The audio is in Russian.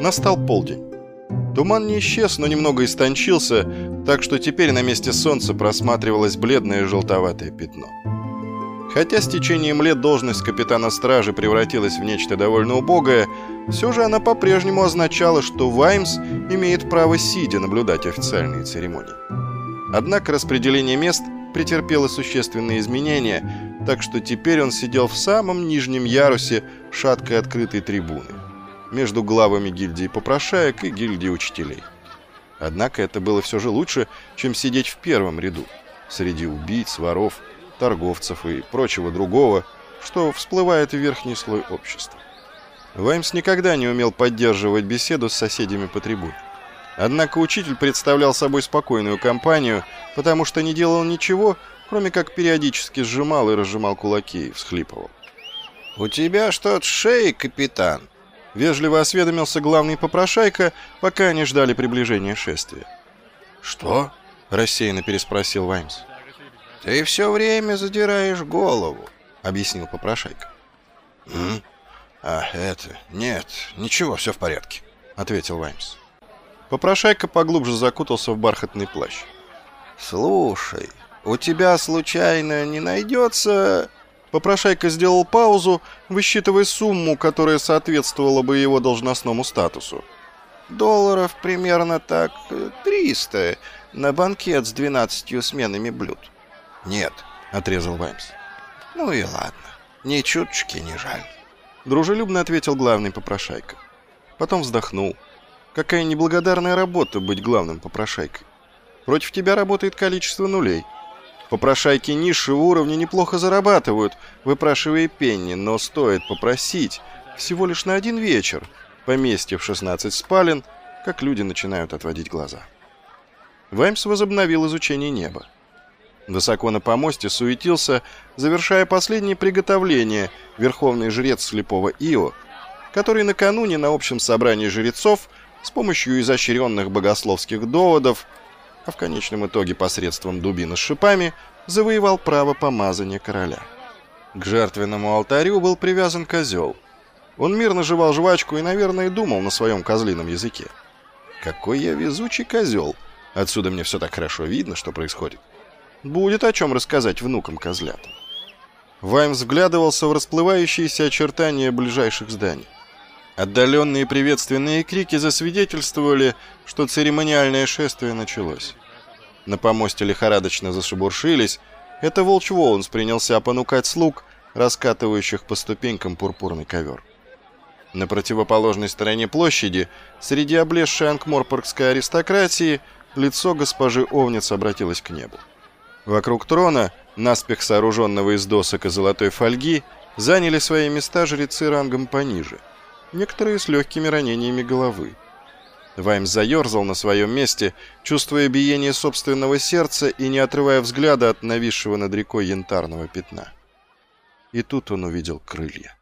Настал полдень. Туман не исчез, но немного истончился, так что теперь на месте солнца просматривалось бледное желтоватое пятно. Хотя с течением лет должность капитана стражи превратилась в нечто довольно убогое, все же она по-прежнему означала, что Ваймс имеет право сидя наблюдать официальные церемонии. Однако распределение мест претерпело существенные изменения, так что теперь он сидел в самом нижнем ярусе шаткой открытой трибуны, между главами гильдии попрошаек и гильдии учителей. Однако это было все же лучше, чем сидеть в первом ряду, среди убийц, воров, торговцев и прочего другого, что всплывает в верхний слой общества. Ваймс никогда не умел поддерживать беседу с соседями по трибуне. Однако учитель представлял собой спокойную компанию, потому что не делал ничего, кроме как периодически сжимал и разжимал кулаки и всхлипывал. «У тебя что-то шеи, капитан?» Вежливо осведомился главный попрошайка, пока они ждали приближения шествия. «Что?» — рассеянно переспросил Ваймс. «Ты все время задираешь голову», — объяснил попрошайка. «М? А, это... Нет, ничего, все в порядке», — ответил Ваймс. Попрошайка поглубже закутался в бархатный плащ. «Слушай, у тебя случайно не найдется...» Попрошайка сделал паузу, высчитывая сумму, которая соответствовала бы его должностному статусу. «Долларов примерно так триста на банкет с двенадцатью сменами блюд». «Нет», — отрезал Ваймс. «Ну и ладно, ни чуточки не жаль». Дружелюбно ответил главный попрошайка. Потом вздохнул. «Какая неблагодарная работа быть главным попрошайкой. Против тебя работает количество нулей». Попрошайки низшего уровня неплохо зарабатывают, выпрашивая пенни, но стоит попросить всего лишь на один вечер, поместье в 16 спален, как люди начинают отводить глаза. Ваймс возобновил изучение неба. Высоко на помосте суетился, завершая последние приготовления, верховный жрец слепого Ио, который накануне на общем собрании жрецов с помощью изощренных богословских доводов а в конечном итоге посредством дубины с шипами завоевал право помазания короля. К жертвенному алтарю был привязан козел. Он мирно жевал жвачку и, наверное, думал на своем козлином языке. «Какой я везучий козел! Отсюда мне все так хорошо видно, что происходит. Будет о чем рассказать внукам козлятам». Вайм взглядывался в расплывающиеся очертания ближайших зданий. Отдаленные приветственные крики засвидетельствовали, что церемониальное шествие началось. На помосте лихорадочно зашебуршились. Это Волч Воунс принялся понукать слуг, раскатывающих по ступенькам пурпурный ковер. На противоположной стороне площади, среди облезшей анкморпоргской аристократии, лицо госпожи Овниц обратилось к небу. Вокруг трона, наспех сооруженного из досок и золотой фольги, заняли свои места жрецы рангом пониже – некоторые с легкими ранениями головы. Ваймс заерзал на своем месте, чувствуя биение собственного сердца и не отрывая взгляда от нависшего над рекой янтарного пятна. И тут он увидел крылья.